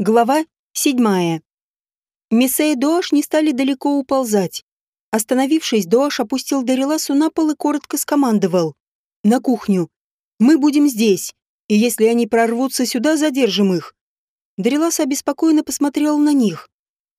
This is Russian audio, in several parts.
Глава седьмая. Миссе и Дуаш не стали далеко уползать. Остановившись, Дуаш опустил Дариласу на пол и коротко скомандовал. «На кухню. Мы будем здесь, и если они прорвутся сюда, задержим их». Дариласа обеспокоенно посмотрел на них.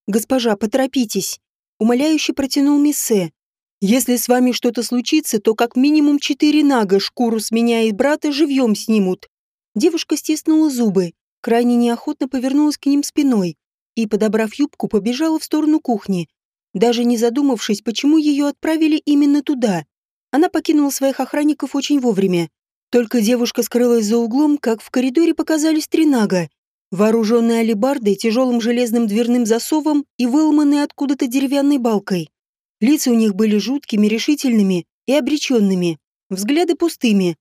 «Госпожа, поторопитесь», — умоляюще протянул Миссе. «Если с вами что-то случится, то как минимум четыре нага шкуру с меня и брата живьем снимут». Девушка стиснула зубы, крайне неохотно повернулась к ним спиной и, подобрав юбку, побежала в сторону кухни, даже не задумавшись, почему ее отправили именно туда. Она покинула своих охранников очень вовремя. Только девушка скрылась за углом, как в коридоре показались три нага, вооруженные алебардой, тяжелым железным дверным засовом и выломанные откуда-то деревянной балкой. Лица у них были жуткими, решительными и обреченными, взгляды пустыми.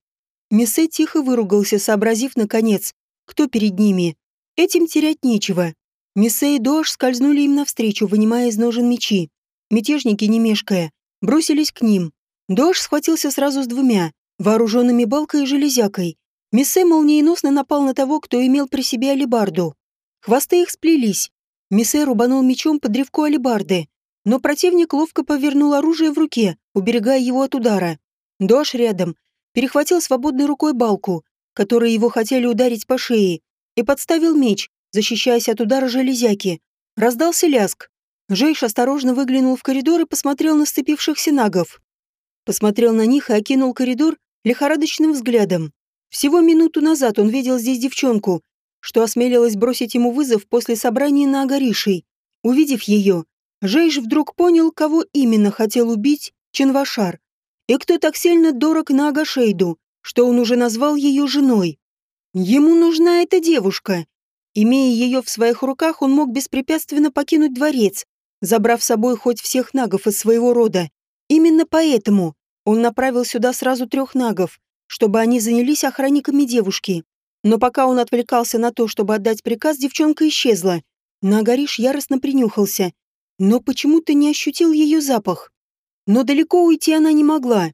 Мессе тихо выругался, сообразив, наконец, кто перед ними. Этим терять нечего. Миссе и Дош скользнули им навстречу, вынимая из ножен мечи. Мятежники, не мешкая, бросились к ним. Дош схватился сразу с двумя, вооруженными балкой и железякой. Миссе молниеносно напал на того, кто имел при себе алебарду. Хвосты их сплелись. Миссе рубанул мечом под древко алебарды, но противник ловко повернул оружие в руке, уберегая его от удара. Дош рядом перехватил свободной рукой балку, которые его хотели ударить по шее, и подставил меч, защищаясь от удара железяки. Раздался ляск. Жейш осторожно выглянул в коридор и посмотрел на сцепившихся нагов. Посмотрел на них и окинул коридор лихорадочным взглядом. Всего минуту назад он видел здесь девчонку, что осмелилась бросить ему вызов после собрания на Агаришей. Увидев ее, Жейш вдруг понял, кого именно хотел убить Чинвашар, и кто так сильно дорог на Агашейду, что он уже назвал ее женой. Ему нужна эта девушка. Имея ее в своих руках, он мог беспрепятственно покинуть дворец, забрав с собой хоть всех нагов из своего рода. Именно поэтому он направил сюда сразу трех нагов, чтобы они занялись охранниками девушки. Но пока он отвлекался на то, чтобы отдать приказ, девчонка исчезла. Нагариш яростно принюхался, но почему-то не ощутил ее запах. Но далеко уйти она не могла.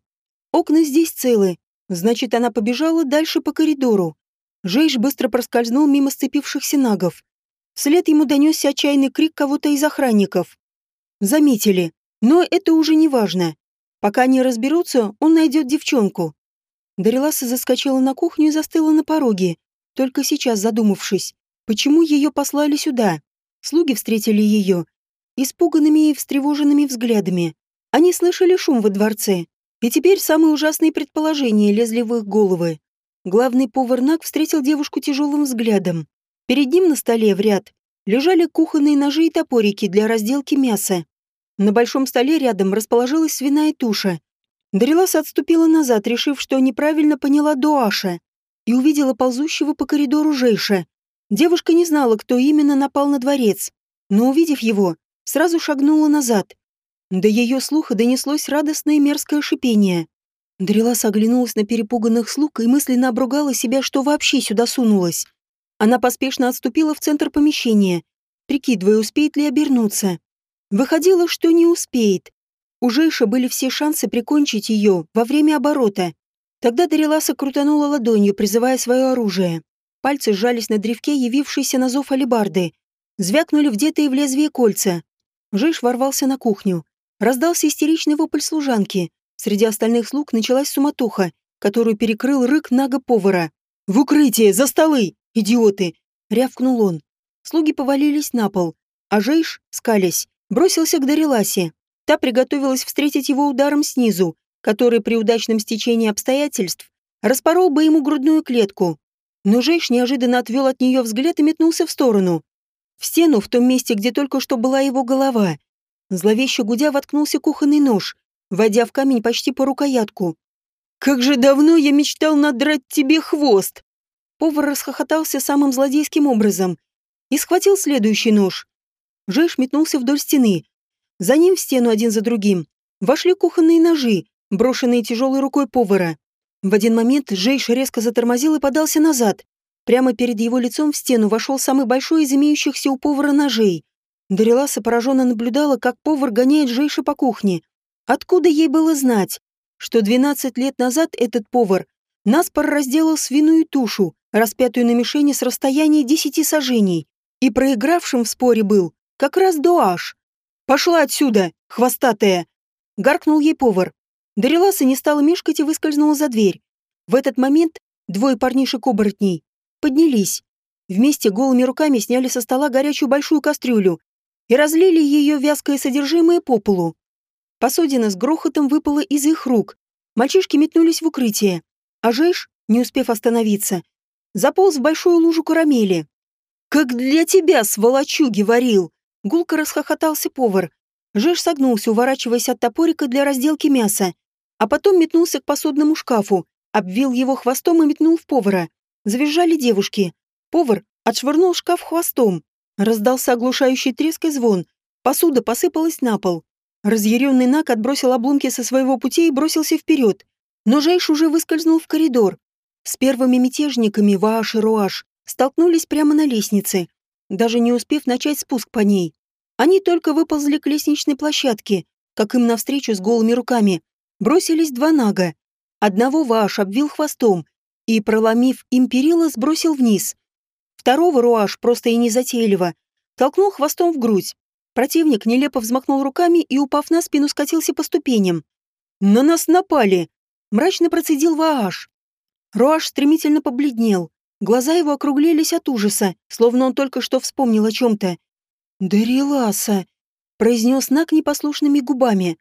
Окна здесь целы, Значит, она побежала дальше по коридору. Жейш быстро проскользнул мимо сцепившихся нагов. Вслед ему донесся отчаянный крик кого-то из охранников. Заметили. Но это уже не важно. Пока они разберутся, он найдет девчонку. Дариласа заскочила на кухню и застыла на пороге, только сейчас задумавшись, почему ее послали сюда. Слуги встретили ее испуганными и встревоженными взглядами. Они слышали шум во дворце, и теперь самые ужасные предположения лезли в их головы. Главный повар Нак встретил девушку тяжелым взглядом. Перед ним на столе в ряд лежали кухонные ножи и топорики для разделки мяса. На большом столе рядом расположилась свиная туша. Дариласа отступила назад, решив, что неправильно поняла Дуаша, и увидела ползущего по коридору Жейша. Девушка не знала, кто именно напал на дворец, но, увидев его, сразу шагнула назад. До ее слуха донеслось радостное мерзкое шипение. Дрелас оглянулась на перепуганных слуг и мысленно обругала себя, что вообще сюда сунулась. Она поспешно отступила в центр помещения, прикидывая, успеет ли обернуться. Выходило, что не успеет. У Жейша были все шансы прикончить ее во время оборота. Тогда Дариласа крутанула ладонью, призывая свое оружие. Пальцы сжались на древке, явившейся на зов алебарды. Звякнули вдетые в лезвие кольца. Жейш ворвался на кухню. Раздался истеричный вопль служанки. Среди остальных слуг началась суматоха, которую перекрыл рык нага-повара. «В укрытие! За столы! Идиоты!» — рявкнул он. Слуги повалились на пол, а Жейш, скалясь, бросился к Дариласе. Та приготовилась встретить его ударом снизу, который при удачном стечении обстоятельств распорол бы ему грудную клетку. Но Жейш неожиданно отвел от нее взгляд и метнулся в сторону. В стену, в том месте, где только что была его голова. Зловеще гудя воткнулся кухонный нож, войдя в камень почти по рукоятку. «Как же давно я мечтал надрать тебе хвост!» Повар расхохотался самым злодейским образом и схватил следующий нож. Жеш метнулся вдоль стены. За ним в стену один за другим вошли кухонные ножи, брошенные тяжелой рукой повара. В один момент Жейш резко затормозил и подался назад. Прямо перед его лицом в стену вошел самый большой из имеющихся у повара ножей. Дариласа пораженно наблюдала, как повар гоняет Жейша по кухне. Откуда ей было знать, что 12 лет назад этот повар наспор разделал свиную тушу, распятую на мишени с расстояния десяти сажений, И проигравшим в споре был как раз Дуаш. «Пошла отсюда, хвостатая!» — гаркнул ей повар. Дариласа не стала мешкать и выскользнула за дверь. В этот момент двое парнишек-оборотней поднялись. Вместе голыми руками сняли со стола горячую большую кастрюлю и разлили ее вязкое содержимое по полу. Посудина с грохотом выпала из их рук. Мальчишки метнулись в укрытие, а Жейш, не успев остановиться, заполз в большую лужу карамели. «Как для тебя, сволочуги, варил!» Гулко расхохотался повар. Жеш согнулся, уворачиваясь от топорика для разделки мяса, а потом метнулся к посудному шкафу, обвил его хвостом и метнул в повара. Завизжали девушки. Повар отшвырнул шкаф хвостом. Раздался оглушающий треск и звон. Посуда посыпалась на пол. Разъяренный Нак отбросил обломки со своего пути и бросился вперед. Но Жейш уже выскользнул в коридор. С первыми мятежниками Вааш и Руаш столкнулись прямо на лестнице, даже не успев начать спуск по ней. Они только выползли к лестничной площадке, как им навстречу с голыми руками. Бросились два нага. Одного Вааш обвил хвостом и, проломив им перила, сбросил вниз. Второго Руаш, просто и незатейливо, толкнул хвостом в грудь. Противник нелепо взмахнул руками и, упав на спину, скатился по ступеням. «На нас напали!» — мрачно процедил Вааш. Руаш стремительно побледнел. Глаза его округлились от ужаса, словно он только что вспомнил о чем-то. «Дариласа!» — произнес Нак непослушными губами.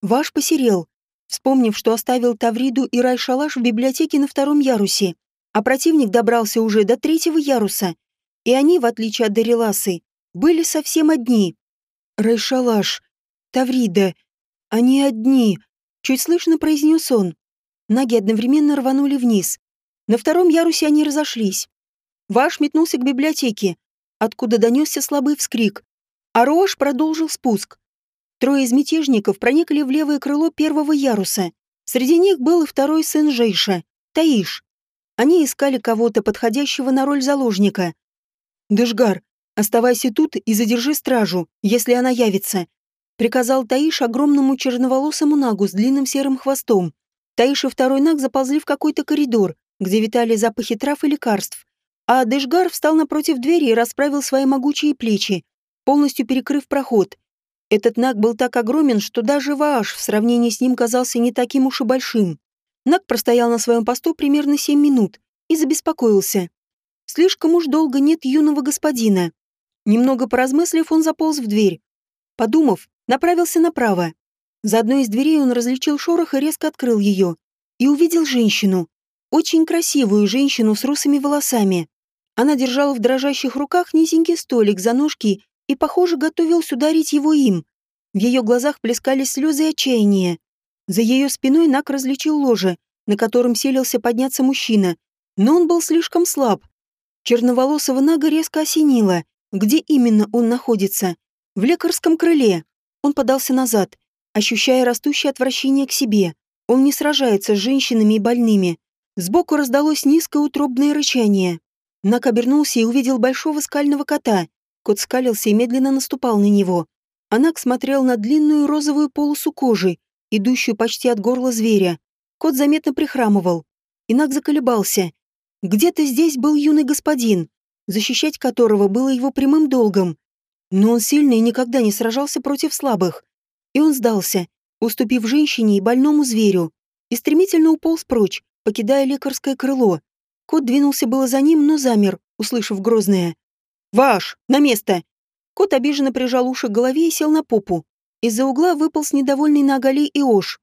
Ваш посерел, вспомнив, что оставил Тавриду и Райшалаш в библиотеке на втором ярусе, а противник добрался уже до третьего яруса, и они, в отличие от Дариласы, были совсем одни. «Райшалаш, Таврида, они одни», — чуть слышно произнес он. Наги одновременно рванули вниз. На втором ярусе они разошлись. Ваш метнулся к библиотеке, откуда донесся слабый вскрик, а Рош продолжил спуск. Трое из мятежников проникли в левое крыло первого яруса. Среди них был и второй сын Жейша, Таиш. Они искали кого-то, подходящего на роль заложника. «Дышгар, Оставайся тут и задержи стражу, если она явится», — приказал Таиш огромному черноволосому нагу с длинным серым хвостом. Таиш и второй наг заползли в какой-то коридор, где витали запахи трав и лекарств. А Дэшгар встал напротив двери и расправил свои могучие плечи, полностью перекрыв проход. Этот наг был так огромен, что даже Вааш в сравнении с ним казался не таким уж и большим. Наг простоял на своем посту примерно семь минут и забеспокоился. Слишком уж долго нет юного господина. Немного поразмыслив, он заполз в дверь. Подумав, направился направо. За одной из дверей он различил шорох и резко открыл ее. И увидел женщину. Очень красивую женщину с русыми волосами. Она держала в дрожащих руках низенький столик за ножки и, похоже, готовилась ударить его им. В ее глазах плескались слезы отчаяния. За ее спиной Нак различил ложе, на котором селился подняться мужчина, но он был слишком слаб. Черноволосого Нага резко осенило — где именно он находится? В лекарском крыле. Он подался назад, ощущая растущее отвращение к себе. Он не сражается с женщинами и больными. Сбоку раздалось низкое утробное рычание. Нак обернулся и увидел большого скального кота. Кот скалился и медленно наступал на него. Анак смотрел на длинную розовую полосу кожи, идущую почти от горла зверя. Кот заметно прихрамывал. Инак заколебался. Где-то здесь был юный господин защищать которого было его прямым долгом. Но он сильный и никогда не сражался против слабых. И он сдался, уступив женщине и больному зверю, и стремительно уполз прочь, покидая лекарское крыло. Кот двинулся было за ним, но замер, услышав грозное. «Ваш! На место!» Кот обиженно прижал уши к голове и сел на попу. Из-за угла выполз недовольный Нагали и Ош.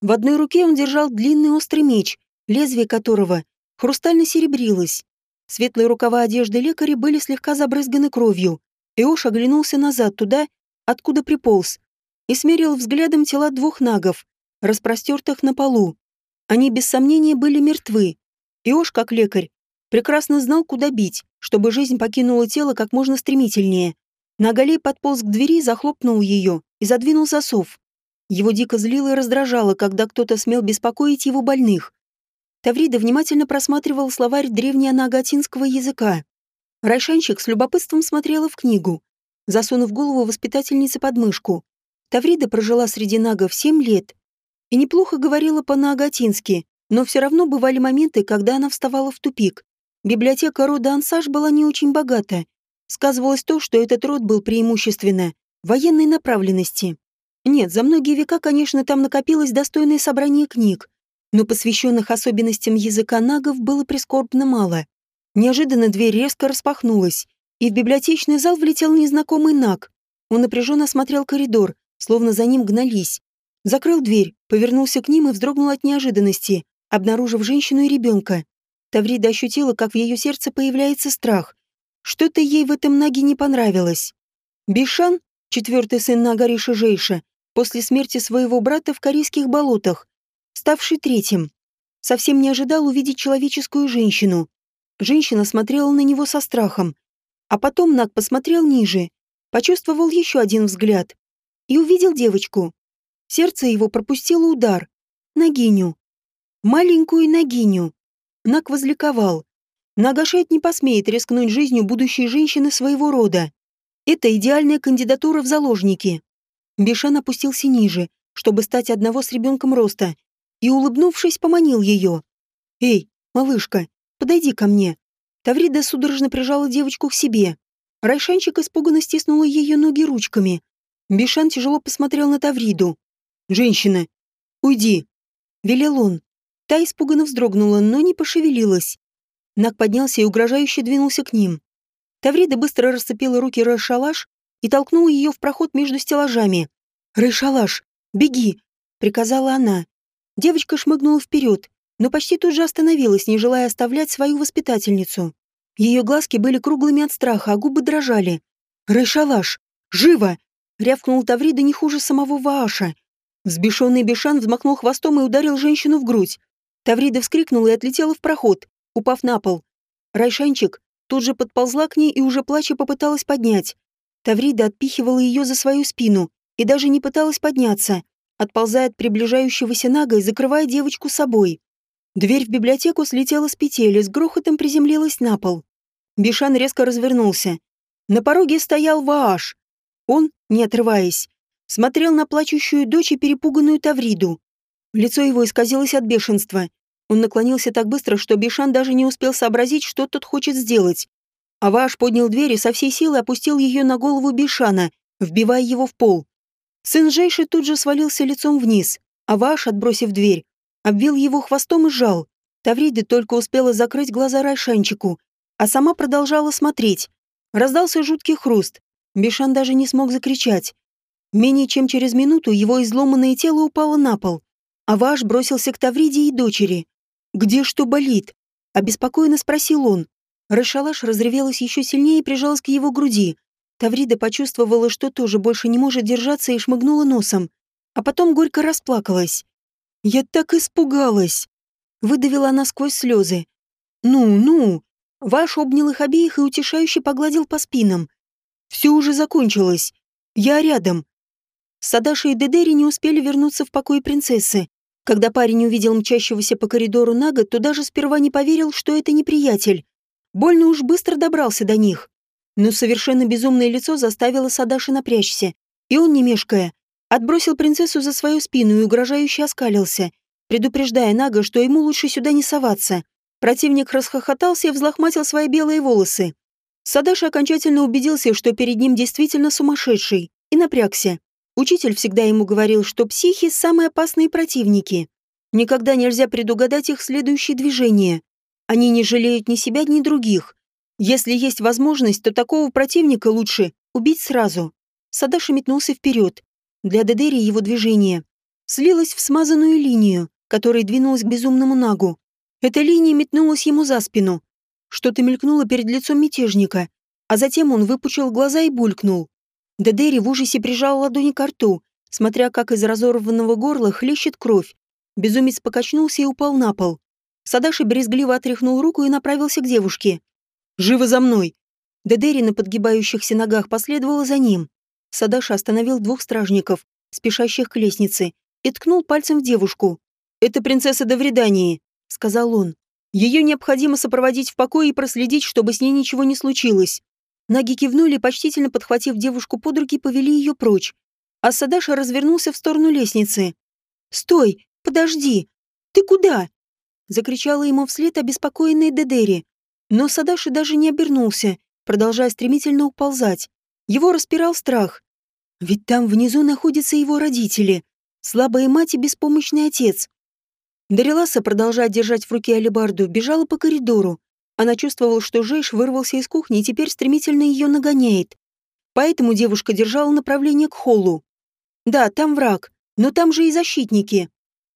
В одной руке он держал длинный острый меч, лезвие которого хрустально серебрилось. Светлые рукава одежды лекаря были слегка забрызганы кровью. Иош оглянулся назад туда, откуда приполз, и смерил взглядом тела двух нагов, распростертых на полу. Они без сомнения были мертвы. Иош, как лекарь, прекрасно знал, куда бить, чтобы жизнь покинула тело как можно стремительнее. Наголей подполз к двери, захлопнул ее и задвинул засов. Его дико злило и раздражало, когда кто-то смел беспокоить его больных. Таврида внимательно просматривал словарь древнеанагатинского языка. Райшанщик с любопытством смотрела в книгу, засунув голову воспитательницы под мышку. Таврида прожила среди нагов семь лет и неплохо говорила по-наагатински, но все равно бывали моменты, когда она вставала в тупик. Библиотека рода Ансаж была не очень богата, сказывалось то, что этот род был преимущественно военной направленности. Нет, за многие века, конечно, там накопилось достойное собрание книг, но посвященных особенностям языка нагов было прискорбно мало. Неожиданно дверь резко распахнулась, и в библиотечный зал влетел незнакомый наг. Он напряженно осмотрел коридор, словно за ним гнались. Закрыл дверь, повернулся к ним и вздрогнул от неожиданности, обнаружив женщину и ребенка. Таврида ощутила, как в ее сердце появляется страх. Что-то ей в этом наге не понравилось. Бишан, четвертый сын Нагари Шижейша, после смерти своего брата в корейских болотах, ставший третьим, совсем не ожидал увидеть человеческую женщину. Женщина смотрела на него со страхом. А потом Наг посмотрел ниже, почувствовал еще один взгляд и увидел девочку. Сердце его пропустило удар. Нагиню. Маленькую Нагиню. Наг возликовал. Нагашет не посмеет рискнуть жизнью будущей женщины своего рода. Это идеальная кандидатура в заложники. Бешан опустился ниже, чтобы стать одного с ребенком роста, и, улыбнувшись, поманил ее. «Эй, малышка, подойди ко мне». Таврида судорожно прижала девочку к себе. Райшанчик испуганно стиснула ее ноги ручками. Бишан тяжело посмотрел на Тавриду. «Женщина, уйди!» Велел он. Та испуганно вздрогнула, но не пошевелилась. Нак поднялся и угрожающе двинулся к ним. Таврида быстро расцепила руки Райшалаш и толкнула ее в проход между стеллажами. «Райшалаш, беги!» — приказала она. Девочка шмыгнула вперед, но почти тут же остановилась, не желая оставлять свою воспитательницу. Ее глазки были круглыми от страха, а губы дрожали. «Райшалаш! Живо!» — рявкнул Таврида не хуже самого Вааша. Взбешенный Бешан взмахнул хвостом и ударил женщину в грудь. Таврида вскрикнула и отлетела в проход, упав на пол. Райшанчик тут же подползла к ней и уже плача попыталась поднять. Таврида отпихивала ее за свою спину и даже не пыталась подняться отползая от приближающегося Нага и закрывая девочку собой. Дверь в библиотеку слетела с петель и с грохотом приземлилась на пол. Бишан резко развернулся. На пороге стоял Вааш. Он, не отрываясь, смотрел на плачущую дочь и перепуганную Тавриду. Лицо его исказилось от бешенства. Он наклонился так быстро, что Бишан даже не успел сообразить, что тот хочет сделать. А Вааш поднял дверь и со всей силы опустил ее на голову Бишана, вбивая его в пол. Сын Жейши тут же свалился лицом вниз, а Ваш, отбросив дверь, обвил его хвостом и сжал. Таврида только успела закрыть глаза Райшанчику, а сама продолжала смотреть. Раздался жуткий хруст. Бешан даже не смог закричать. Менее чем через минуту его изломанное тело упало на пол, а Ваш бросился к Тавриде и дочери. «Где что болит?» — обеспокоенно спросил он. Рашалаш разревелась еще сильнее и прижалась к его груди. Таврида почувствовала, что тоже больше не может держаться и шмыгнула носом, а потом горько расплакалась. «Я так испугалась!» Выдавила она сквозь слезы. «Ну, ну!» Ваш обнял их обеих и утешающе погладил по спинам. «Все уже закончилось. Я рядом». Садаша и Дедери не успели вернуться в покой принцессы. Когда парень увидел мчащегося по коридору Нага, то даже сперва не поверил, что это неприятель. Больно уж быстро добрался до них. Но совершенно безумное лицо заставило Садаши напрячься, и он, не мешкая, отбросил принцессу за свою спину и угрожающе оскалился, предупреждая Нага, что ему лучше сюда не соваться. Противник расхохотался и взлохматил свои белые волосы. Садаши окончательно убедился, что перед ним действительно сумасшедший, и напрягся. Учитель всегда ему говорил, что психи – самые опасные противники. Никогда нельзя предугадать их следующие движения. Они не жалеют ни себя, ни других. Если есть возможность, то такого противника лучше убить сразу. Садаши метнулся вперед. Для Дедери его движение слилось в смазанную линию, которая двинулась к безумному нагу. Эта линия метнулась ему за спину. Что-то мелькнуло перед лицом мятежника, а затем он выпучил глаза и булькнул. Дедери в ужасе прижал ладони к рту, смотря как из разорванного горла хлещет кровь. Безумец покачнулся и упал на пол. Садаши брезгливо отряхнул руку и направился к девушке. Живо за мной!» Дедери на подгибающихся ногах последовала за ним. Садаша остановил двух стражников, спешащих к лестнице, и ткнул пальцем в девушку. «Это принцесса Довредании», — сказал он. «Ее необходимо сопроводить в покое и проследить, чтобы с ней ничего не случилось». Наги кивнули, почтительно подхватив девушку под руки, повели ее прочь. А Садаша развернулся в сторону лестницы. «Стой! Подожди! Ты куда?» Закричала ему вслед обеспокоенная Дедери. Но Садаши даже не обернулся, продолжая стремительно уползать. Его распирал страх. Ведь там внизу находятся его родители, слабая мать и беспомощный отец. Дариласа, продолжая держать в руке алебарду, бежала по коридору. Она чувствовала, что Жейш вырвался из кухни и теперь стремительно ее нагоняет. Поэтому девушка держала направление к холлу. Да, там враг, но там же и защитники.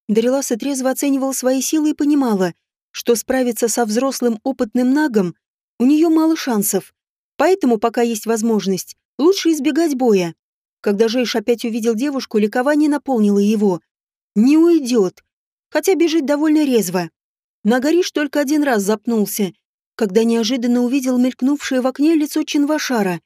Дариласа трезво оценивала свои силы и понимала, что справиться со взрослым опытным нагом у нее мало шансов. Поэтому, пока есть возможность, лучше избегать боя. Когда Жейш опять увидел девушку, ликование наполнило его. Не уйдет. Хотя бежит довольно резво. Нагориш только один раз запнулся, когда неожиданно увидел мелькнувшее в окне лицо Чинвашара.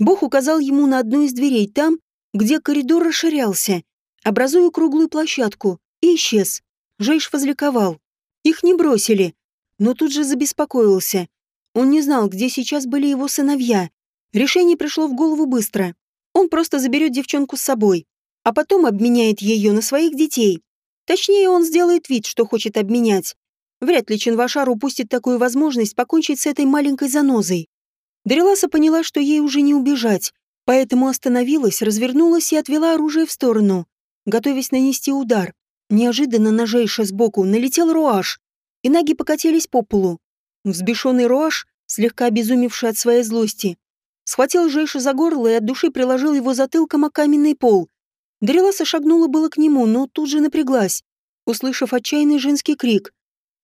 Бог указал ему на одну из дверей там, где коридор расширялся, образуя круглую площадку, и исчез. Жейш возликовал. Их не бросили, но тут же забеспокоился. Он не знал, где сейчас были его сыновья. Решение пришло в голову быстро. Он просто заберет девчонку с собой, а потом обменяет ее на своих детей. Точнее, он сделает вид, что хочет обменять. Вряд ли Чинвашар упустит такую возможность покончить с этой маленькой занозой. Дариласа поняла, что ей уже не убежать, поэтому остановилась, развернулась и отвела оружие в сторону, готовясь нанести удар. Неожиданно на Жейша сбоку налетел Руаш, и ноги покатились по полу. Взбешенный Руаш, слегка обезумевший от своей злости, схватил Жейша за горло и от души приложил его затылком о каменный пол. Дариласа шагнула было к нему, но тут же напряглась, услышав отчаянный женский крик.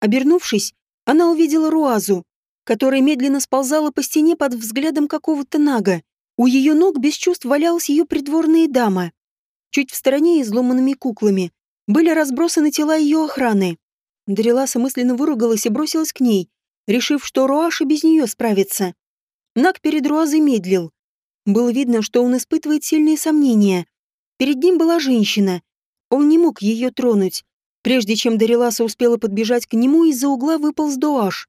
Обернувшись, она увидела Руазу, которая медленно сползала по стене под взглядом какого-то нага. У ее ног без чувств валялась ее придворная дама. Чуть в стороне изломанными куклами были разбросаны тела ее охраны. Дариласа мысленно выругалась и бросилась к ней, решив, что Руаша без нее справится. Наг перед Руазой медлил. Было видно, что он испытывает сильные сомнения. Перед ним была женщина. Он не мог ее тронуть. Прежде чем Дариласа успела подбежать к нему, из-за угла выполз Дуаш.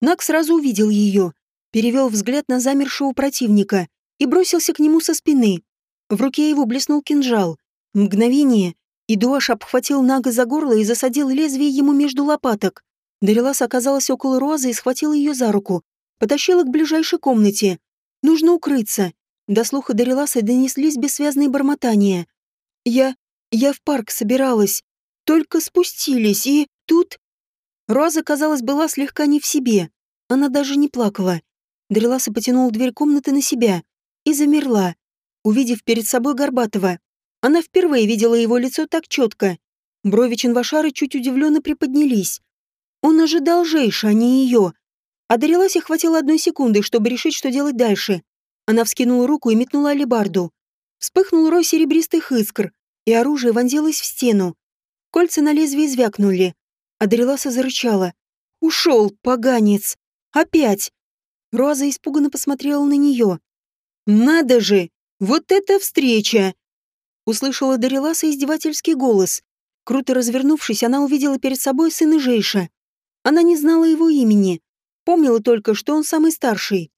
Наг сразу увидел ее, перевел взгляд на замершего противника и бросился к нему со спины. В руке его блеснул кинжал. Мгновение, и Дуаш обхватил Нага за горло и засадил лезвие ему между лопаток. Дарилас оказалась около Розы и схватила ее за руку. Потащила к ближайшей комнате. Нужно укрыться. До слуха Дариласа донеслись бессвязные бормотания. «Я... я в парк собиралась. Только спустились, и тут...» Роза, казалось, была слегка не в себе. Она даже не плакала. Дариласа потянула дверь комнаты на себя и замерла, увидев перед собой Горбатова. Она впервые видела его лицо так четко. Брови Чинвашары чуть удивленно приподнялись. Он ожидал Жейша, а не ее. А Дариласе хватило одной секунды, чтобы решить, что делать дальше. Она вскинула руку и метнула алебарду. Вспыхнул рой серебристых искр, и оружие вонзилось в стену. Кольца на лезвии звякнули. А Дариласа зарычала. «Ушел, поганец! Опять!» Роза испуганно посмотрела на нее. «Надо же! Вот это встреча!» Услышала Дариласа издевательский голос. Круто развернувшись, она увидела перед собой сына Жейша. Она не знала его имени. Помнила только, что он самый старший.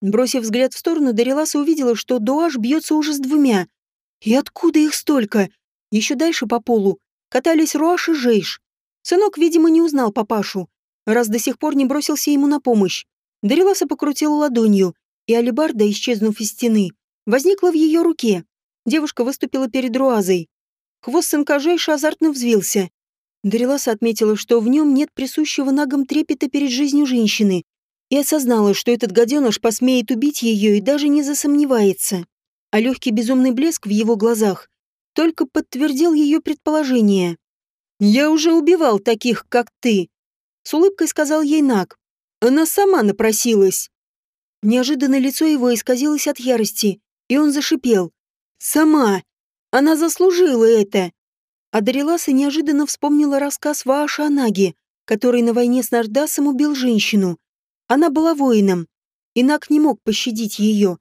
Бросив взгляд в сторону, Дариласа увидела, что Дуаш бьется уже с двумя. И откуда их столько? Еще дальше по полу катались Руаш и Жейш. Сынок, видимо, не узнал папашу, раз до сих пор не бросился ему на помощь. Дариласа покрутила ладонью, и алебарда, исчезнув из стены, возникла в ее руке. Девушка выступила перед Руазой. Хвост сынка Жейша азартно взвился. Дариласа отметила, что в нем нет присущего нагом трепета перед жизнью женщины, и осознала, что этот гаденыш посмеет убить ее и даже не засомневается. А легкий безумный блеск в его глазах только подтвердил ее предположение. «Я уже убивал таких, как ты», — с улыбкой сказал ей Наг. «Она сама напросилась». Неожиданно лицо его исказилось от ярости, и он зашипел. Сама. Она заслужила это. А Дариласа неожиданно вспомнила рассказ Вааша Анаги, который на войне с Нардасом убил женщину. Она была воином. Инак не мог пощадить ее.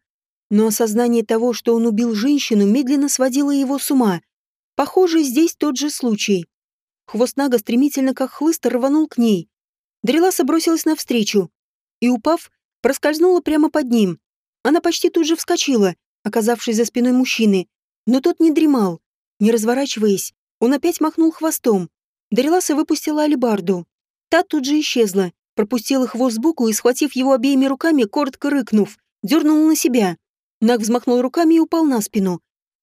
Но осознание того, что он убил женщину, медленно сводило его с ума. Похоже, здесь тот же случай. Хвост Нага стремительно, как хлыст, рванул к ней. Дариласа бросилась навстречу и, упав, проскользнула прямо под ним. Она почти тут же вскочила, оказавшись за спиной мужчины, но тот не дремал. Не разворачиваясь, он опять махнул хвостом. Дариласа выпустила алибарду. Та тут же исчезла, пропустила хвост сбоку и, схватив его обеими руками, коротко рыкнув, дернул на себя. Наг взмахнул руками и упал на спину.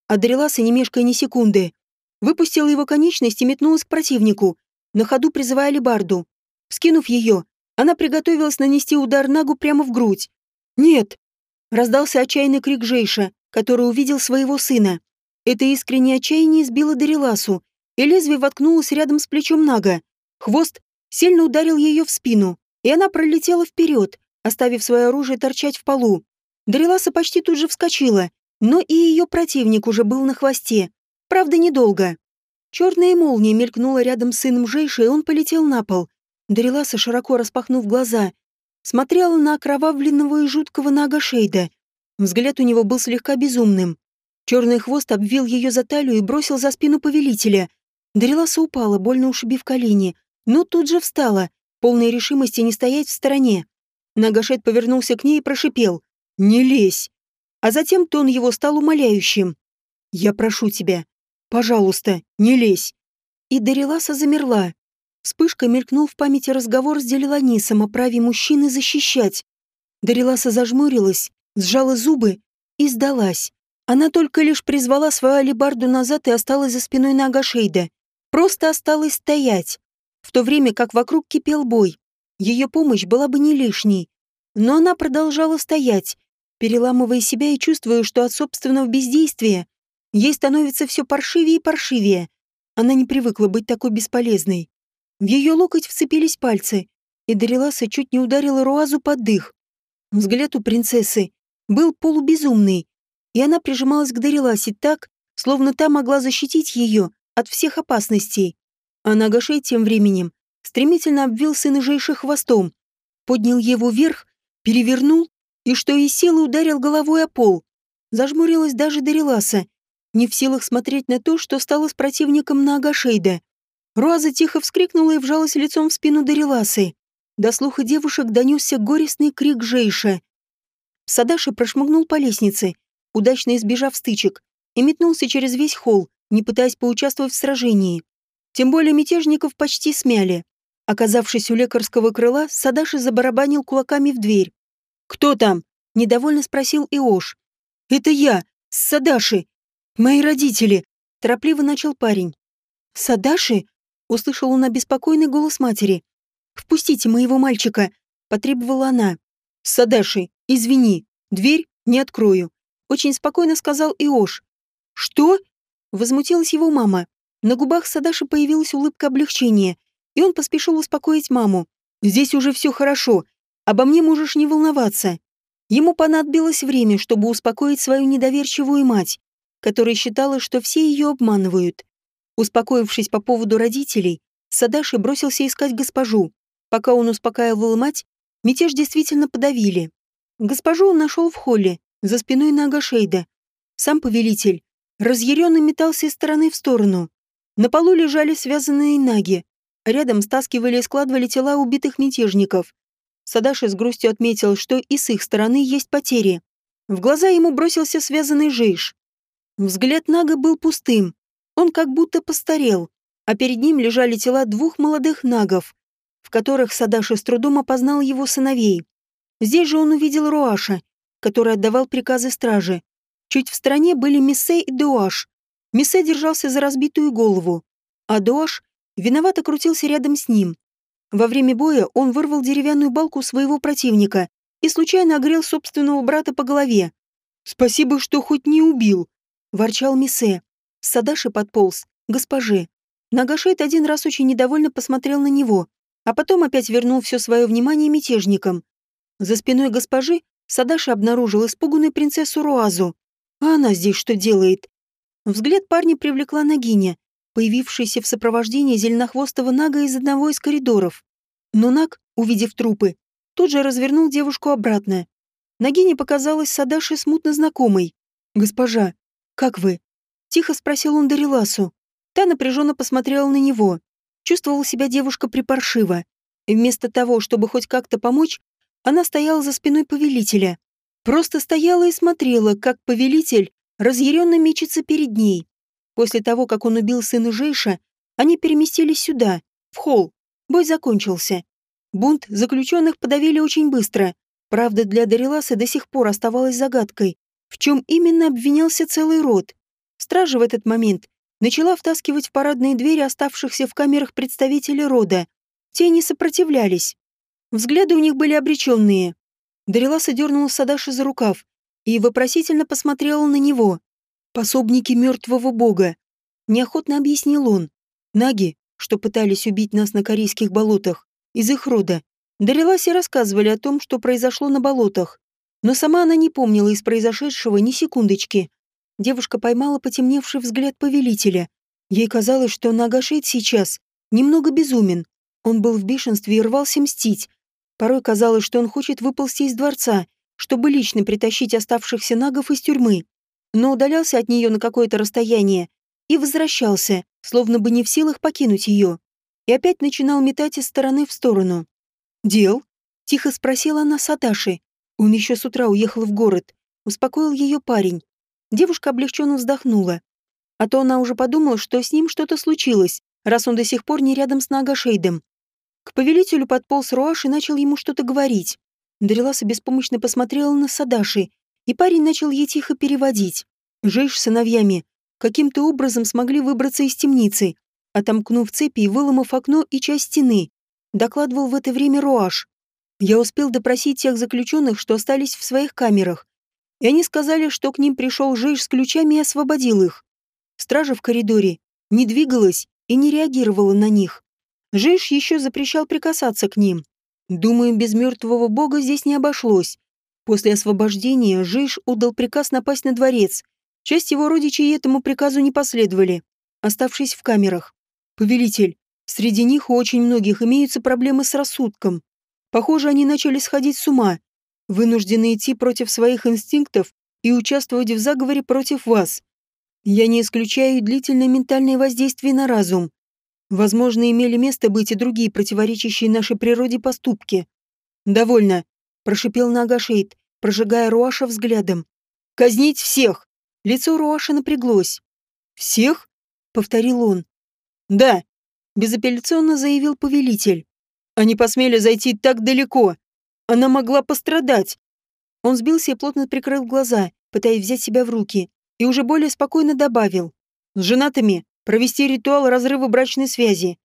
А Дариласа, не мешкая ни секунды, выпустила его конечность и метнулась к противнику, на ходу призывая Лебарду. Скинув ее, она приготовилась нанести удар Нагу прямо в грудь. «Нет!» — раздался отчаянный крик Жейша, который увидел своего сына. Это искреннее отчаяние сбило Дариласу, и лезвие воткнулось рядом с плечом Нага. Хвост сильно ударил ее в спину, и она пролетела вперед, оставив свое оружие торчать в полу. Дариласа почти тут же вскочила, но и ее противник уже был на хвосте. Правда, недолго. Черная молния мелькнула рядом с сыном Жейша, и он полетел на пол. Дариласа, широко распахнув глаза, смотрела на окровавленного и жуткого Нага Шейда. Взгляд у него был слегка безумным. Черный хвост обвил ее за талию и бросил за спину повелителя. Дариласа упала, больно ушибив колени, но тут же встала, полной решимости не стоять в стороне. Нагашет повернулся к ней и прошипел «Не лезь!» А затем тон его стал умоляющим. «Я прошу тебя, пожалуйста, не лезь!» И Дариласа замерла. Вспышка мелькнул в памяти разговор с Делиланисом о праве мужчины защищать. Дариласа зажмурилась, сжала зубы и сдалась. Она только лишь призвала свою алибарду назад и осталась за спиной Нага Шейда. Просто осталась стоять, в то время как вокруг кипел бой. Ее помощь была бы не лишней. Но она продолжала стоять, переламывая себя и чувствуя, что от собственного бездействия ей становится все паршивее и паршивее. Она не привыкла быть такой бесполезной. В ее локоть вцепились пальцы, и Дариласа чуть не ударила Руазу под дых. Взгляд у принцессы был полубезумный, и она прижималась к Дариласе так, словно та могла защитить ее от всех опасностей. А Нагашей тем временем стремительно обвил сына Жейши хвостом, поднял его вверх, перевернул и, что из силы, ударил головой о пол. Зажмурилась даже Дариласа, не в силах смотреть на то, что стало с противником на Агашейда. Руаза тихо вскрикнула и вжалась лицом в спину Дариласы. До слуха девушек донесся горестный крик Жейша. Садаши прошмыгнул по лестнице, удачно избежав стычек, и метнулся через весь холл, не пытаясь поучаствовать в сражении. Тем более мятежников почти смяли. Оказавшись у лекарского крыла, Садаши забарабанил кулаками в дверь. «Кто там?» – недовольно спросил Иош. «Это я, Садаши. Мои родители», – торопливо начал парень. «Садаши?» – услышал он обеспокоенный голос матери. «Впустите моего мальчика», – потребовала она. «Садаши, извини, дверь не открою», – очень спокойно сказал Иош. «Что?» Возмутилась его мама. На губах Садаши появилась улыбка облегчения, и он поспешил успокоить маму. «Здесь уже все хорошо. Обо мне можешь не волноваться». Ему понадобилось время, чтобы успокоить свою недоверчивую мать, которая считала, что все ее обманывают. Успокоившись по поводу родителей, Садаши бросился искать госпожу. Пока он успокаивал мать, мятеж действительно подавили. Госпожу он нашел в холле, за спиной Нага Шейда. Сам повелитель разъяренно метался из стороны в сторону. На полу лежали связанные наги. Рядом стаскивали и складывали тела убитых мятежников. Садаши с грустью отметил, что и с их стороны есть потери. В глаза ему бросился связанный Жейш. Взгляд Нага был пустым. Он как будто постарел, а перед ним лежали тела двух молодых нагов, в которых Садаши с трудом опознал его сыновей. Здесь же он увидел Руаша, который отдавал приказы стражи. Чуть в стороне были Миссе и Дуаш. Миссе держался за разбитую голову, а Дуаш виновато крутился рядом с ним. Во время боя он вырвал деревянную балку своего противника и случайно огрел собственного брата по голове. «Спасибо, что хоть не убил», — ворчал Миссе. Садаши подполз, госпоже. Нагашет один раз очень недовольно посмотрел на него, а потом опять вернул все свое внимание мятежникам. За спиной госпожи Садаши обнаружил испуганную принцессу Руазу. А она здесь что делает? Взгляд парня привлекла Нагиня, появившаяся в сопровождении зеленохвостого Нага из одного из коридоров. Но Наг, увидев трупы, тут же развернул девушку обратно. Нагине показалась Садаши смутно знакомой. «Госпожа, как вы?» Тихо спросил он Дариласу. Та напряженно посмотрела на него. Чувствовала себя девушка припаршиво. Вместо того, чтобы хоть как-то помочь, она стояла за спиной повелителя. Просто стояла и смотрела, как повелитель разъяренно мечется перед ней. После того, как он убил сына Жейша, они переместились сюда, в холл. Бой закончился. Бунт заключенных подавили очень быстро. Правда, для Дариласа до сих пор оставалась загадкой, в чем именно обвинялся целый род. Стража в этот момент начала втаскивать в парадные двери оставшихся в камерах представителей рода. Те не сопротивлялись. Взгляды у них были обреченные. Дариласа дернула Садаши за рукав и вопросительно посмотрела на него. «Пособники мертвого бога», — неохотно объяснил он. «Наги, что пытались убить нас на корейских болотах, из их рода. Дариласе рассказывали о том, что произошло на болотах. Но сама она не помнила из произошедшего ни секундочки. Девушка поймала потемневший взгляд повелителя. Ей казалось, что Нагашейд сейчас немного безумен. Он был в бешенстве и рвался мстить. Порой казалось, что он хочет выползти из дворца, чтобы лично притащить оставшихся нагов из тюрьмы. Но удалялся от нее на какое-то расстояние и возвращался, словно бы не в силах покинуть ее. И опять начинал метать из стороны в сторону. «Дел?» — тихо спросила она Саташи. Он еще с утра уехал в город. Успокоил ее парень. Девушка облегченно вздохнула. А то она уже подумала, что с ним что-то случилось, раз он до сих пор не рядом с Нагашейдом. К повелителю подполз Руаш и начал ему что-то говорить. Дариласа беспомощно посмотрела на Садаши, и парень начал ей тихо переводить. Жейш с сыновьями каким-то образом смогли выбраться из темницы, отомкнув цепи и выломав окно и часть стены. Докладывал в это время Руаш. Я успел допросить тех заключенных, что остались в своих камерах. И они сказали, что к ним пришел Жейш с ключами и освободил их. Стража в коридоре не двигалась и не реагировала на них. Жейш еще запрещал прикасаться к ним. Думаю, без мертвого бога здесь не обошлось. После освобождения Жейш отдал приказ напасть на дворец. Часть его родичей этому приказу не последовали, оставшись в камерах. Повелитель, среди них очень многих имеются проблемы с рассудком. Похоже, они начали сходить с ума, вынуждены идти против своих инстинктов и участвовать в заговоре против вас. Я не исключаю длительное ментальное воздействие на разум. Возможно, имели место быть и другие противоречащие нашей природе поступки. «Довольно», — прошипел Нагашейд, прожигая Руаша взглядом. «Казнить всех!» Лицо Руаша напряглось. «Всех?» — повторил он. «Да», — безапелляционно заявил повелитель. Они посмели зайти так далеко. Она могла пострадать. Он сбился и плотно прикрыл глаза, пытаясь взять себя в руки, и уже более спокойно добавил. С женатыми провести ритуал разрыва брачной связи.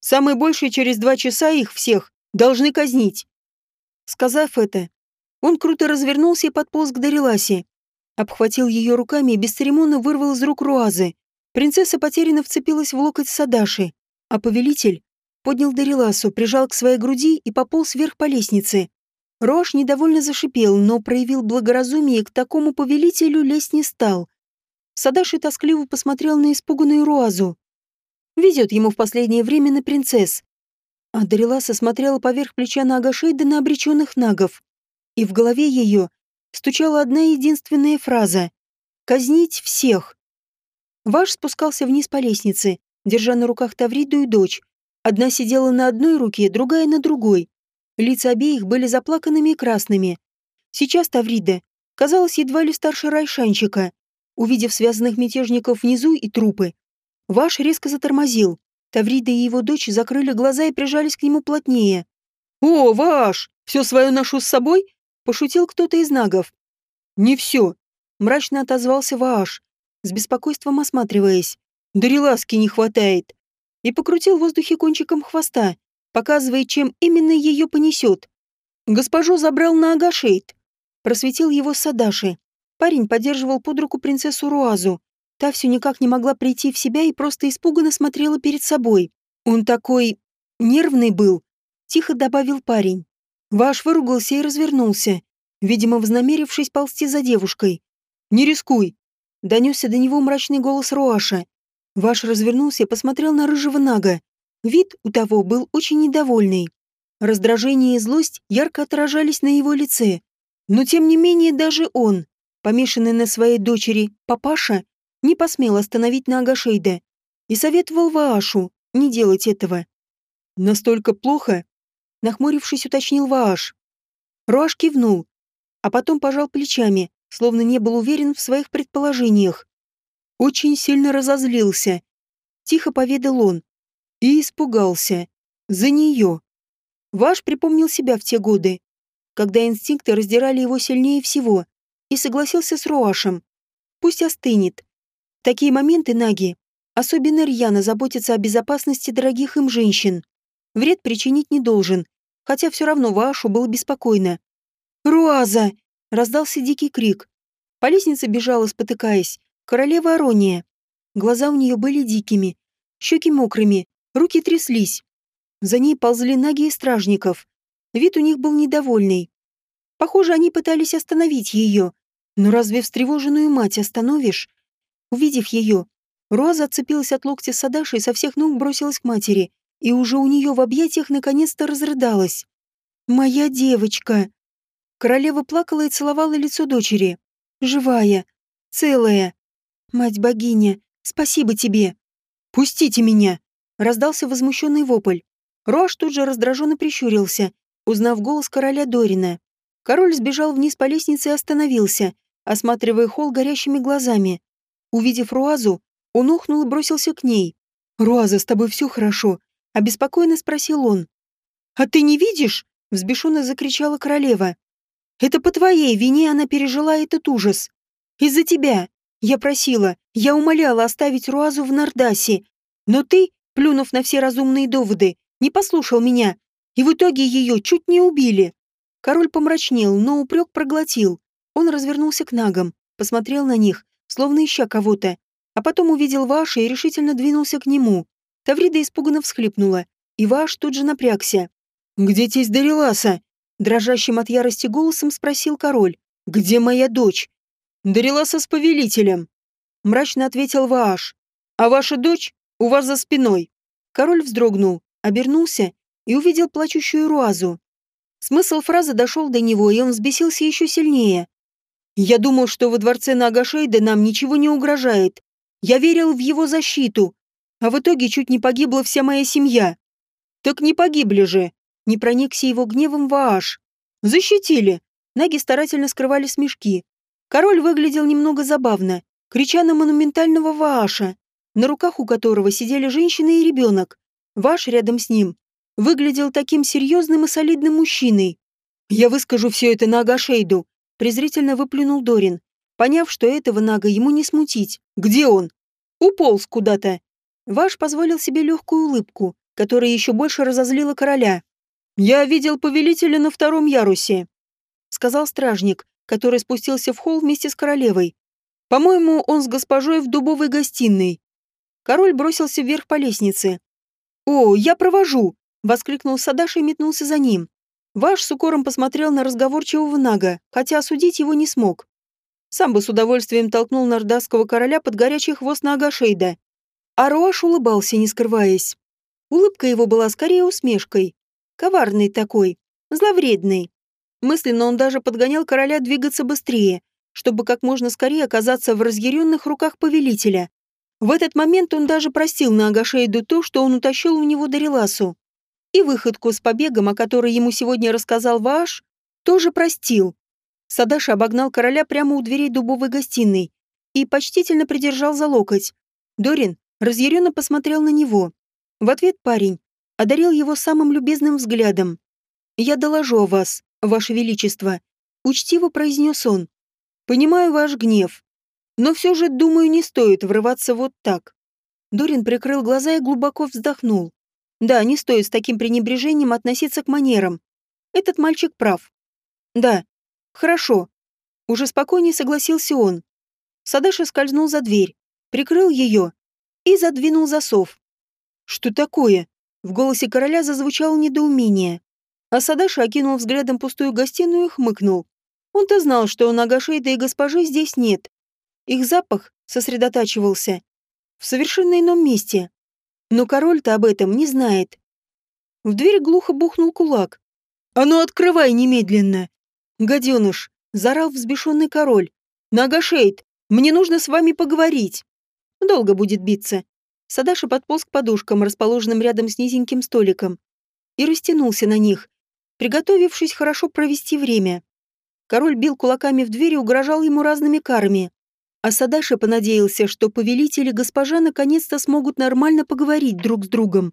Самое большее через два часа их всех должны казнить. Сказав это, он круто развернулся и подполз к Дариласе. Обхватил ее руками и бесцеремонно вырвал из рук Руазы. Принцесса потерянно вцепилась в локоть Садаши, а повелитель поднял Дариласу, прижал к своей груди и пополз вверх по лестнице. Рош недовольно зашипел, но проявил благоразумие и к такому повелителю лезть не стал. Садаши тоскливо посмотрел на испуганную Руазу. Везет ему в последнее время на принцесс. А Дариласа смотрела поверх плеча на Агашейда на обреченных нагов. И в голове ее стучала одна единственная фраза «Казнить всех». Ваш спускался вниз по лестнице, держа на руках Тавриду и дочь, Одна сидела на одной руке, другая на другой. Лица обеих были заплаканными и красными. Сейчас Таврида казалась едва ли старше Райшанчика. Увидев связанных мятежников внизу и трупы, Ваш резко затормозил. Таврида и его дочь закрыли глаза и прижались к нему плотнее. «О, Ваш! Все свое ношу с собой?» – пошутил кто-то из нагов. «Не все», – мрачно отозвался Вааш, с беспокойством осматриваясь. «Дариласки не хватает и покрутил в воздухе кончиком хвоста, показывая, чем именно ее понесет. Госпожу забрал на Агашейт. Просветил его Садаши. Парень поддерживал под руку принцессу Руазу. Та все никак не могла прийти в себя и просто испуганно смотрела перед собой. Он такой... нервный был. Тихо добавил парень. Ваш выругался и развернулся, видимо, вознамерившись ползти за девушкой. «Не рискуй!» Донесся до него мрачный голос Руаша. Ваш развернулся и посмотрел на рыжего нага. Вид у того был очень недовольный. Раздражение и злость ярко отражались на его лице. Но тем не менее даже он, помешанный на своей дочери, папаша, не посмел остановить Нага Шейда и советовал Ваашу не делать этого. «Настолько плохо?» Нахмурившись, уточнил Вааш. Руаш кивнул, а потом пожал плечами, словно не был уверен в своих предположениях очень сильно разозлился. Тихо поведал он. И испугался. За нее. Ваш припомнил себя в те годы. когда инстинкты раздирали его сильнее всего, и согласился с Руашем. Пусть остынет. Такие моменты Наги особенно рьяно заботятся о безопасности дорогих им женщин. Вред причинить не должен, хотя все равно Вашу было беспокойно. «Руаза!» — раздался дикий крик. По лестнице бежала, спотыкаясь, королева Арония. Глаза у нее были дикими, щеки мокрыми, руки тряслись. За ней ползли ноги стражников. Вид у них был недовольный. Похоже, они пытались остановить ее. Но разве встревоженную мать остановишь? Увидев ее, Роза отцепилась от локтя Садаши и со всех ног бросилась к матери, и уже у нее в объятиях наконец-то разрыдалась. «Моя девочка!» Королева плакала и целовала лицо дочери. «Живая, целая. Мать-богиня, спасибо тебе!» «Пустите меня!» — раздался возмущенный вопль. Рош тут же раздраженно прищурился, узнав голос короля Дорина. Король сбежал вниз по лестнице и остановился, осматривая холл горящими глазами. Увидев Руазу, он ухнул и бросился к ней. «Руаза, с тобой все хорошо?» — обеспокоенно спросил он. «А ты не видишь?» — взбешенно закричала королева. «Это по твоей вине она пережила этот ужас. Из-за тебя. Я просила, я умоляла оставить Руазу в Нардасе. Но ты, плюнув на все разумные доводы, не послушал меня, и в итоге ее чуть не убили. Король помрачнел, но упрек проглотил. Он развернулся к нагам, посмотрел на них, словно ища кого-то, а потом увидел Ваша и решительно двинулся к нему. Таврида испуганно всхлипнула, и Ваш тут же напрягся. «Где тесть Дариласа?» Дрожащим от ярости голосом спросил король. «Где моя дочь?» «Дариласа с повелителем», — мрачно ответил Вааш. «А ваша дочь у вас за спиной». Король вздрогнул, обернулся и увидел плачущую Руазу. Смысл фразы дошел до него, и он взбесился еще сильнее. «Я думал, что во дворце Нагашейда нам ничего не угрожает. Я верил в его защиту, а в итоге чуть не погибла вся моя семья». «Так не погибли же!» Не проникся его гневом Вааш. «Защитили!» Наги старательно скрывали смешки. Король выглядел немного забавно, крича на монументального Вааша, на руках у которого сидели женщина и ребенок. Ваш рядом с ним выглядел таким серьезным и солидным мужчиной. «Я выскажу все это на Агашейду», — презрительно выплюнул Дорин, поняв, что этого Нага ему не смутить. «Где он?» «Уполз куда-то». Ваш позволил себе легкую улыбку, которая еще больше разозлила короля. «Я видел повелителя на втором ярусе», — сказал стражник, который спустился в холл вместе с королевой. «По-моему, он с госпожой в дубовой гостиной». Король бросился вверх по лестнице, «О, я провожу!» — воскликнул Садаш и метнулся за ним. Ваш с укором посмотрел на разговорчивого Нага, хотя осудить его не смог. Сам бы с удовольствием толкнул нардасского короля под горячий хвост Нага Шейда. А Роаш улыбался, не скрываясь. Улыбка его была скорее усмешкой. Коварный такой, зловредный. Мысленно он даже подгонял короля двигаться быстрее, чтобы как можно скорее оказаться в разъяренных руках повелителя. В этот момент он даже простил на Агашейду то, что он утащил у него Дариласу. И выходку с побегом, о которой ему сегодня рассказал Вааш, тоже простил. Садаш обогнал короля прямо у дверей дубовой гостиной и почтительно придержал за локоть. Дорин разъяренно посмотрел на него. В ответ парень одарил его самым любезным взглядом. «Я доложу о вас, ваше величество», — учтиво произнес он. «Понимаю ваш гнев, но все же, думаю, не стоит врываться вот так. Дорин прикрыл глаза и глубоко вздохнул. Да, не стоит с таким пренебрежением относиться к манерам. Этот мальчик прав. Да, хорошо. Уже спокойнее согласился он. Садаша скользнул за дверь, прикрыл ее и задвинул засов. Что такое? В голосе короля зазвучало недоумение. А Садаша окинул взглядом пустую гостиную и хмыкнул. Он-то знал, что у Нагашейда и госпожи здесь нет. Их запах сосредотачивался в совершенно ином месте. Но король-то об этом не знает. В дверь глухо бухнул кулак. «А ну открывай немедленно!» «Гаденыш!» — заорал взбешенный король. «Нагашейд, мне нужно с вами поговорить!» «Долго будет биться!» Садаша подполз к подушкам, расположенным рядом с низеньким столиком, и растянулся на них, приготовившись хорошо провести время. Король бил кулаками в дверь и угрожал ему разными карами. А Садаша понадеялся, что повелители госпожа наконец-то смогут нормально поговорить друг с другом.